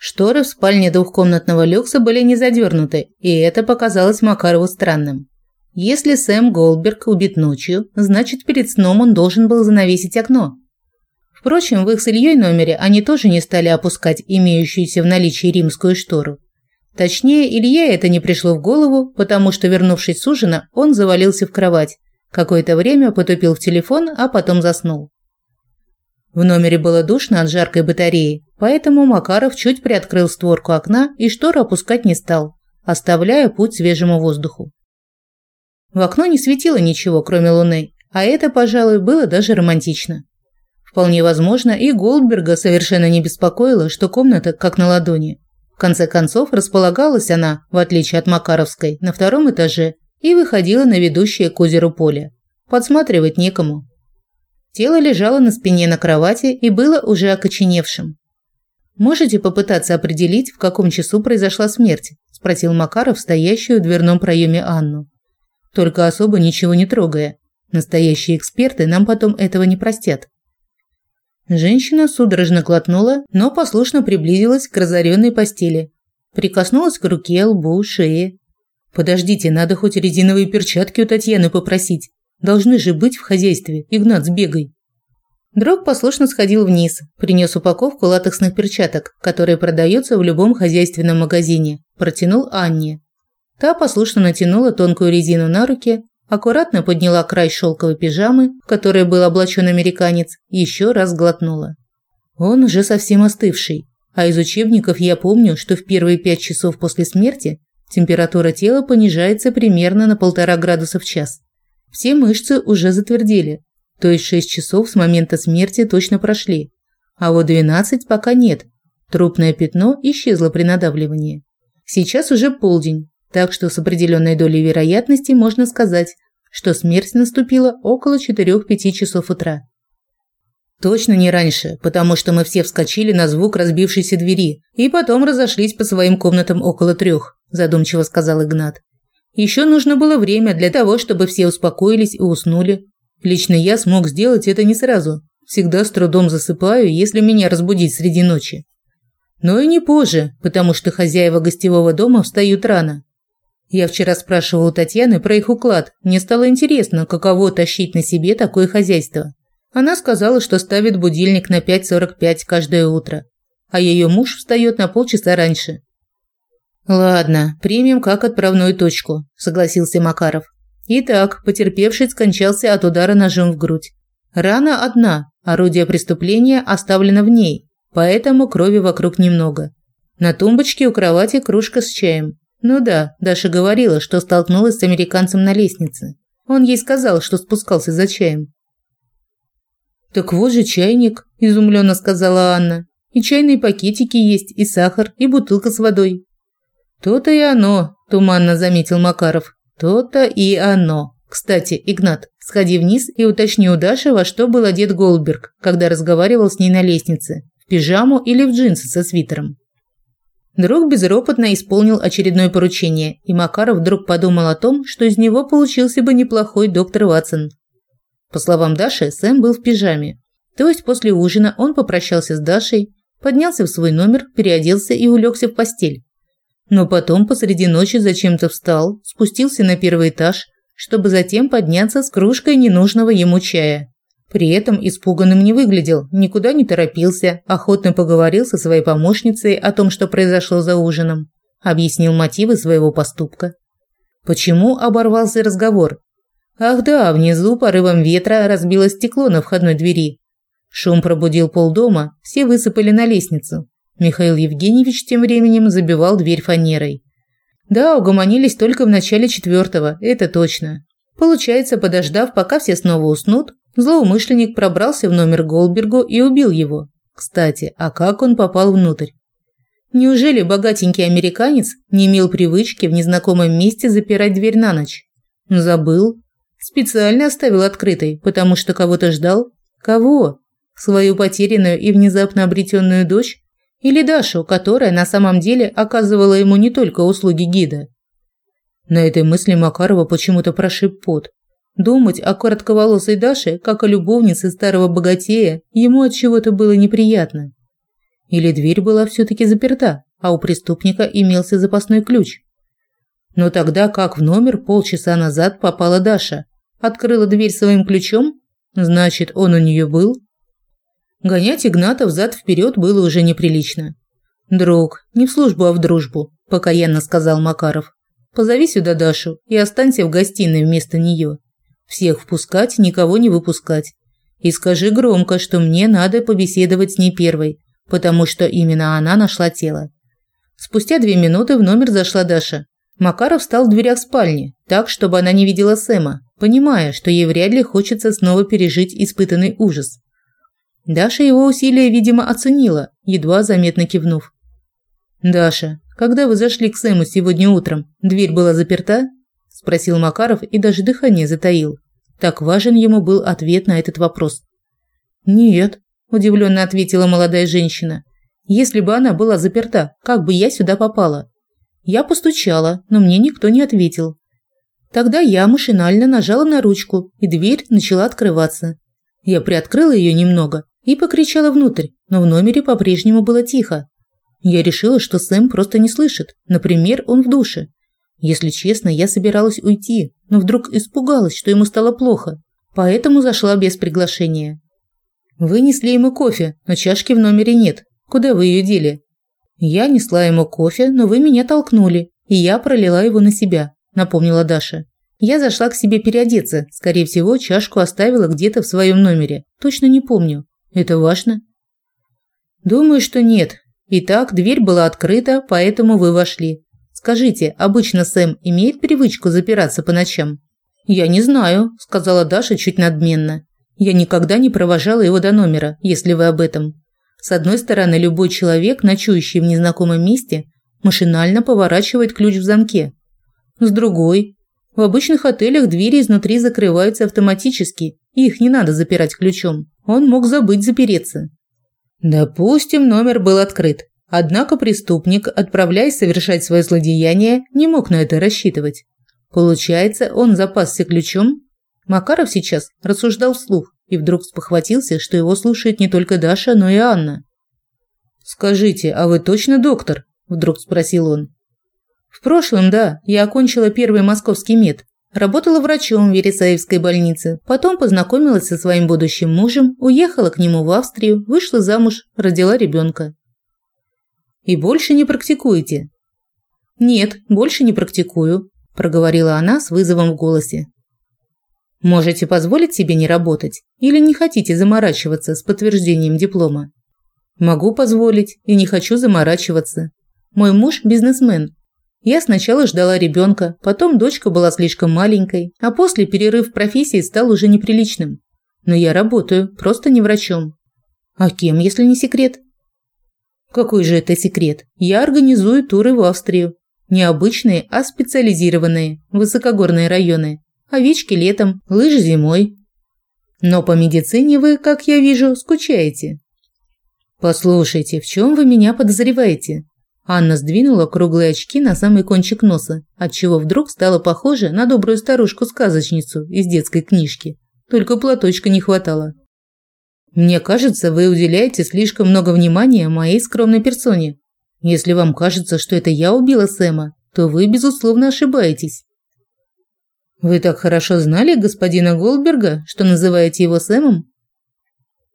Шторы в спальне двухкомнатного люкса были не задернуты, и это показалось Макарову странным. Если Сэм Голдберг убит ночью, значит, перед сном он должен был занавесить окно. Впрочем, в их с Ильей номере они тоже не стали опускать имеющуюся в наличии римскую штору. Точнее, Илье это не пришло в голову, потому что, вернувшись с ужина, он завалился в кровать. Какое-то время потупил в телефон, а потом заснул. В номере было душно от жаркой батареи, поэтому Макаров чуть приоткрыл створку окна и штору опускать не стал, оставляя путь свежему воздуху. В окно не светило ничего, кроме луны, а это, пожалуй, было даже романтично. Вполне возможно, и Голдберга совершенно не беспокоило, что комната как на ладони. В конце концов, располагалась она, в отличие от Макаровской, на втором этаже и выходила на ведущее к озеру поле. Подсматривать некому. Тело лежало на спине на кровати и было уже окоченевшим. «Можете попытаться определить, в каком часу произошла смерть?» – спросил Макаров, стоящую в дверном проеме Анну. «Только особо ничего не трогая. Настоящие эксперты нам потом этого не простят». Женщина судорожно глотнула, но послушно приблизилась к разоренной постели. Прикоснулась к руке, лбу, шее. «Подождите, надо хоть резиновые перчатки у Татьяны попросить. Должны же быть в хозяйстве. Игнат, сбегай». Дрог послушно сходил вниз, принес упаковку латексных перчаток, которые продаются в любом хозяйственном магазине, протянул Анне. Та послушно натянула тонкую резину на руки, аккуратно подняла край шелковой пижамы, в которой был облачен американец, еще раз глотнула. Он уже совсем остывший, а из учебников я помню, что в первые пять часов после смерти температура тела понижается примерно на полтора градуса в час. Все мышцы уже затвердели, то есть шесть часов с момента смерти точно прошли, а вот 12 пока нет. Трупное пятно исчезло при надавливании. Сейчас уже полдень, так что с определенной долей вероятности можно сказать, что смерть наступила около 4-5 часов утра. Точно не раньше, потому что мы все вскочили на звук разбившейся двери и потом разошлись по своим комнатам около трех, задумчиво сказал Игнат. Еще нужно было время для того, чтобы все успокоились и уснули. Лично я смог сделать это не сразу. Всегда с трудом засыпаю, если меня разбудить среди ночи. Но и не позже, потому что хозяева гостевого дома встают рано. Я вчера спрашивал у Татьяны про их уклад. Мне стало интересно, каково тащить на себе такое хозяйство. Она сказала, что ставит будильник на 5.45 каждое утро, а ее муж встает на полчаса раньше. Ладно, примем как отправную точку, согласился Макаров. Итак, потерпевший скончался от удара ножом в грудь. Рана одна, орудие преступления оставлено в ней, поэтому крови вокруг немного. На тумбочке у кровати кружка с чаем. Ну да, Даша говорила, что столкнулась с американцем на лестнице. Он ей сказал, что спускался за чаем. Так вот же чайник, изумленно сказала Анна. И чайные пакетики есть, и сахар, и бутылка с водой. То-то и оно, туманно заметил Макаров. То-то и оно. Кстати, Игнат, сходи вниз и уточни у Даши, во что был одет Голдберг, когда разговаривал с ней на лестнице. В пижаму или в джинсы со свитером. Друг безропотно исполнил очередное поручение, и Макаров вдруг подумал о том, что из него получился бы неплохой доктор Ватсон. По словам Даши, Сэм был в пижаме. То есть после ужина он попрощался с Дашей, поднялся в свой номер, переоделся и улегся в постель. Но потом посреди ночи зачем-то встал, спустился на первый этаж, чтобы затем подняться с кружкой ненужного ему чая. При этом испуганным не выглядел, никуда не торопился, охотно поговорил со своей помощницей о том, что произошло за ужином, объяснил мотивы своего поступка. Почему оборвался разговор? Ах да, внизу порывом ветра разбило стекло на входной двери. Шум пробудил полдома, все высыпали на лестницу. Михаил Евгеньевич тем временем забивал дверь фанерой. Да, угомонились только в начале четвертого, это точно. Получается, подождав, пока все снова уснут, Злоумышленник пробрался в номер Голбергу и убил его. Кстати, а как он попал внутрь? Неужели богатенький американец не имел привычки в незнакомом месте запирать дверь на ночь? Забыл. Специально оставил открытой, потому что кого-то ждал. Кого? Свою потерянную и внезапно обретенную дочь? Или Дашу, которая на самом деле оказывала ему не только услуги гида? На этой мысли Макарова почему-то прошиб пот. Думать о коротковолосой Даше, как о любовнице старого богатея, ему от чего-то было неприятно. Или дверь была все-таки заперта, а у преступника имелся запасной ключ? Но тогда как в номер полчаса назад попала Даша? Открыла дверь своим ключом? Значит, он у нее был? Гонять Игната взад-вперед было уже неприлично. «Друг, не в службу, а в дружбу», – покаянно сказал Макаров. «Позови сюда Дашу и останься в гостиной вместо нее. Всех впускать, никого не выпускать. И скажи громко, что мне надо побеседовать с ней первой, потому что именно она нашла тело». Спустя две минуты в номер зашла Даша. Макаров встал в дверях спальни, так, чтобы она не видела Сэма, понимая, что ей вряд ли хочется снова пережить испытанный ужас. Даша его усилия, видимо, оценила, едва заметно кивнув. «Даша, когда вы зашли к Сэму сегодня утром, дверь была заперта?» – спросил Макаров и даже дыхание затаил. Так важен ему был ответ на этот вопрос. «Нет», – удивленно ответила молодая женщина. «Если бы она была заперта, как бы я сюда попала?» Я постучала, но мне никто не ответил. Тогда я машинально нажала на ручку, и дверь начала открываться. Я приоткрыла ее немного и покричала внутрь, но в номере по-прежнему было тихо. Я решила, что Сэм просто не слышит. Например, он в душе. Если честно, я собиралась уйти, но вдруг испугалась, что ему стало плохо. Поэтому зашла без приглашения. Вынесли ему кофе, но чашки в номере нет. Куда вы ее дели? Я несла ему кофе, но вы меня толкнули, и я пролила его на себя, напомнила Даша. Я зашла к себе переодеться. Скорее всего, чашку оставила где-то в своем номере. Точно не помню. Это важно? Думаю, что нет. Итак, дверь была открыта, поэтому вы вошли. Скажите, обычно Сэм имеет привычку запираться по ночам? Я не знаю, сказала Даша чуть надменно. Я никогда не провожала его до номера, если вы об этом. С одной стороны, любой человек, ночующий в незнакомом месте, машинально поворачивает ключ в замке. С другой, в обычных отелях двери изнутри закрываются автоматически, и их не надо запирать ключом. Он мог забыть запереться. Допустим, номер был открыт. Однако преступник, отправляясь совершать свое злодеяние, не мог на это рассчитывать. Получается, он запасся ключом? Макаров сейчас рассуждал вслух и вдруг спохватился, что его слушает не только Даша, но и Анна. «Скажите, а вы точно доктор?» – вдруг спросил он. «В прошлом, да, я окончила первый московский мед. Работала врачом в Вересаевской больнице, потом познакомилась со своим будущим мужем, уехала к нему в Австрию, вышла замуж, родила ребенка. И больше не практикуете? Нет, больше не практикую, проговорила она с вызовом в голосе. Можете позволить себе не работать или не хотите заморачиваться с подтверждением диплома? Могу позволить и не хочу заморачиваться. Мой муж бизнесмен, я сначала ждала ребенка, потом дочка была слишком маленькой, а после перерыв в профессии стал уже неприличным. Но я работаю, просто не врачом. А кем, если не секрет? Какой же это секрет? Я организую туры в Австрию. Не обычные, а специализированные, высокогорные районы. Овечки летом, лыжи зимой. Но по медицине вы, как я вижу, скучаете. Послушайте, в чем вы меня подозреваете? Анна сдвинула круглые очки на самый кончик носа, отчего вдруг стала похожа на добрую старушку-сказочницу из детской книжки. Только платочка не хватало. Мне кажется, вы уделяете слишком много внимания моей скромной персоне. Если вам кажется, что это я убила Сэма, то вы безусловно ошибаетесь. Вы так хорошо знали господина Голдберга, что называете его Сэмом?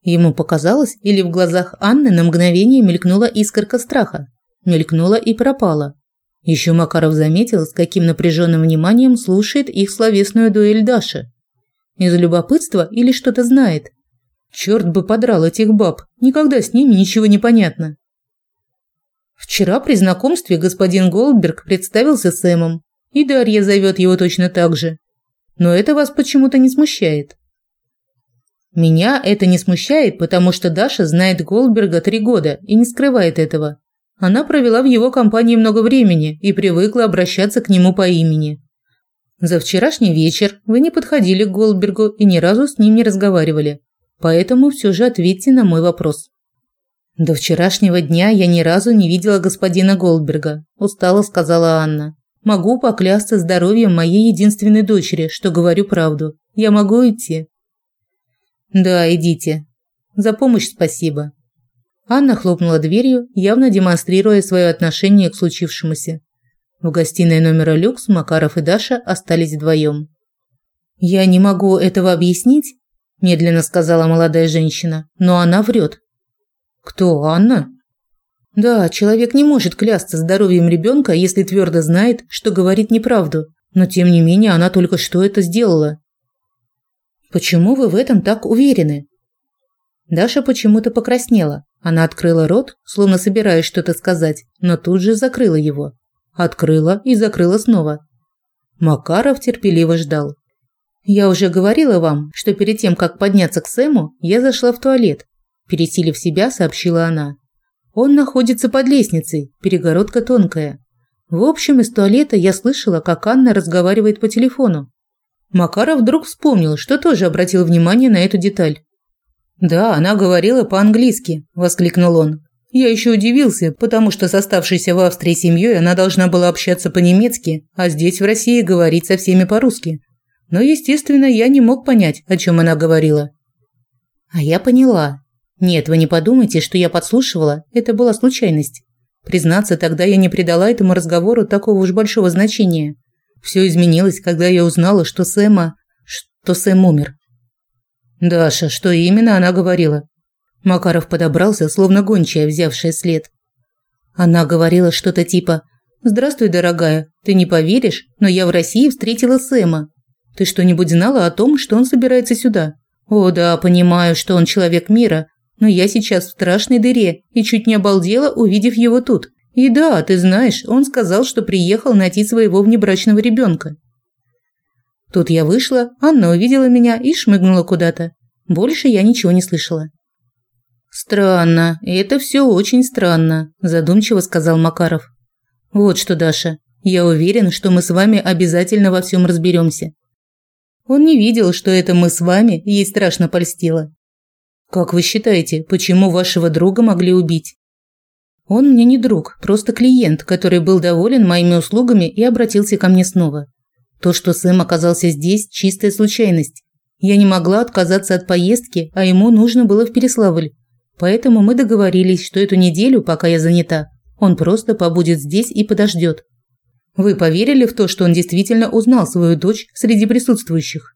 Ему показалось, или в глазах Анны на мгновение мелькнула искорка страха мелькнула и пропала. Еще Макаров заметил, с каким напряженным вниманием слушает их словесную дуэль Даша. Из любопытства или что-то знает? Черт бы подрал этих баб, никогда с ними ничего не понятно. Вчера при знакомстве господин Голдберг представился Сэмом, и Дарья зовет его точно так же. Но это вас почему-то не смущает. Меня это не смущает, потому что Даша знает Голдберга три года и не скрывает этого. Она провела в его компании много времени и привыкла обращаться к нему по имени. За вчерашний вечер вы не подходили к Голдбергу и ни разу с ним не разговаривали. Поэтому все же ответьте на мой вопрос. До вчерашнего дня я ни разу не видела господина Голдберга, устало сказала Анна. Могу поклясться здоровьем моей единственной дочери, что говорю правду. Я могу идти. Да, идите. За помощь спасибо. Анна хлопнула дверью, явно демонстрируя свое отношение к случившемуся. В гостиной номера люкс Макаров и Даша остались вдвоем. «Я не могу этого объяснить», – медленно сказала молодая женщина, – «но она врет». «Кто, Анна?» «Да, человек не может клясться здоровьем ребенка, если твердо знает, что говорит неправду, но тем не менее она только что это сделала». «Почему вы в этом так уверены?» Даша почему-то покраснела. Она открыла рот, словно собираясь что-то сказать, но тут же закрыла его. Открыла и закрыла снова. Макаров терпеливо ждал. «Я уже говорила вам, что перед тем, как подняться к Сэму, я зашла в туалет», пересилив себя, сообщила она. «Он находится под лестницей, перегородка тонкая. В общем, из туалета я слышала, как Анна разговаривает по телефону. Макаров вдруг вспомнил, что тоже обратил внимание на эту деталь. «Да, она говорила по-английски», – воскликнул он. «Я еще удивился, потому что с оставшейся в Австрии семьей она должна была общаться по-немецки, а здесь, в России, говорить со всеми по-русски. Но, естественно, я не мог понять, о чем она говорила». «А я поняла. Нет, вы не подумайте, что я подслушивала, это была случайность. Признаться, тогда я не придала этому разговору такого уж большого значения. Все изменилось, когда я узнала, что Сэма... что Сэм умер. «Даша, что именно она говорила?» Макаров подобрался, словно гончая, взявшая след. Она говорила что-то типа «Здравствуй, дорогая, ты не поверишь, но я в России встретила Сэма. Ты что-нибудь знала о том, что он собирается сюда?» «О да, понимаю, что он человек мира, но я сейчас в страшной дыре и чуть не обалдела, увидев его тут. И да, ты знаешь, он сказал, что приехал найти своего внебрачного ребенка. Тут я вышла, Анна увидела меня и шмыгнула куда-то. Больше я ничего не слышала. Странно, это все очень странно, задумчиво сказал Макаров. Вот что, Даша, я уверен, что мы с вами обязательно во всем разберемся. Он не видел, что это мы с вами ей страшно польстило. Как вы считаете, почему вашего друга могли убить? Он мне не друг, просто клиент, который был доволен моими услугами и обратился ко мне снова. То, что Сэм оказался здесь, чистая случайность. Я не могла отказаться от поездки, а ему нужно было в Переславль. Поэтому мы договорились, что эту неделю, пока я занята, он просто побудет здесь и подождет. Вы поверили в то, что он действительно узнал свою дочь среди присутствующих?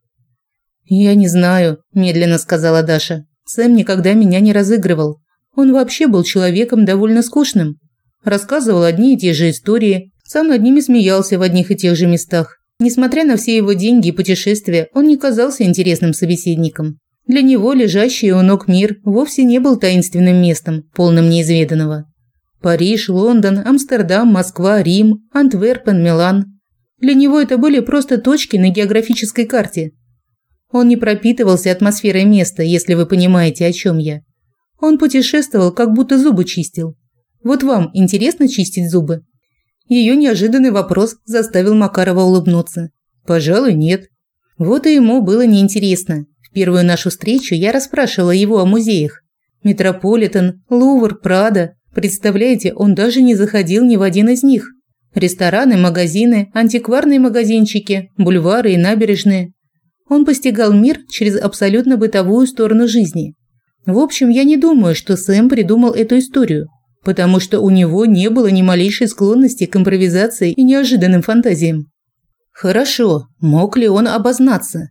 Я не знаю, медленно сказала Даша. Сэм никогда меня не разыгрывал. Он вообще был человеком довольно скучным. Рассказывал одни и те же истории, сам над ними смеялся в одних и тех же местах. Несмотря на все его деньги и путешествия, он не казался интересным собеседником. Для него лежащий у ног мир вовсе не был таинственным местом, полным неизведанного. Париж, Лондон, Амстердам, Москва, Рим, Антверпен, Милан. Для него это были просто точки на географической карте. Он не пропитывался атмосферой места, если вы понимаете, о чем я. Он путешествовал, как будто зубы чистил. Вот вам интересно чистить зубы? Ее неожиданный вопрос заставил Макарова улыбнуться. Пожалуй, нет. Вот и ему было неинтересно. В первую нашу встречу я расспрашивала его о музеях. Метрополитен, Лувр, Прада. Представляете, он даже не заходил ни в один из них. Рестораны, магазины, антикварные магазинчики, бульвары и набережные. Он постигал мир через абсолютно бытовую сторону жизни. В общем, я не думаю, что Сэм придумал эту историю потому что у него не было ни малейшей склонности к импровизации и неожиданным фантазиям. Хорошо, мог ли он обознаться?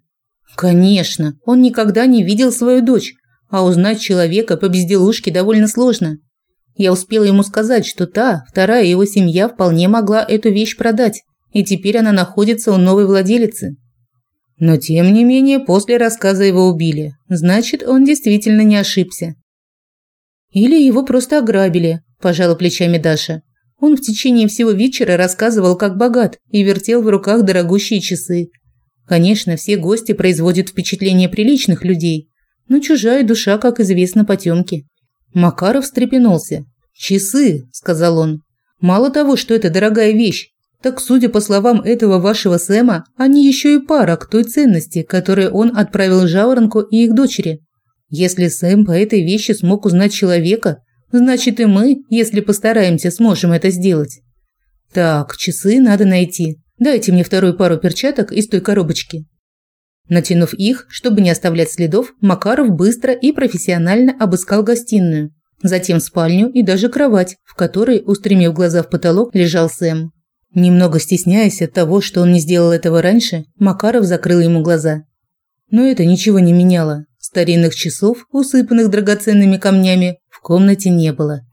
Конечно, он никогда не видел свою дочь, а узнать человека по безделушке довольно сложно. Я успела ему сказать, что та, вторая его семья вполне могла эту вещь продать, и теперь она находится у новой владелицы. Но тем не менее, после рассказа его убили. Значит, он действительно не ошибся. Или его просто ограбили, пожала плечами Даша. Он в течение всего вечера рассказывал, как богат, и вертел в руках дорогущие часы. Конечно, все гости производят впечатление приличных людей, но чужая душа, как известно, потемки. Макаров встрепенулся. «Часы», – сказал он. «Мало того, что это дорогая вещь, так, судя по словам этого вашего Сэма, они еще и пара к той ценности, которую он отправил Жаворонку и их дочери. Если Сэм по этой вещи смог узнать человека, значит и мы, если постараемся, сможем это сделать. Так, часы надо найти. Дайте мне вторую пару перчаток из той коробочки. Натянув их, чтобы не оставлять следов, Макаров быстро и профессионально обыскал гостиную. Затем спальню и даже кровать, в которой, устремив глаза в потолок, лежал Сэм. Немного стесняясь от того, что он не сделал этого раньше, Макаров закрыл ему глаза. Но это ничего не меняло. Старинных часов, усыпанных драгоценными камнями, в комнате не было.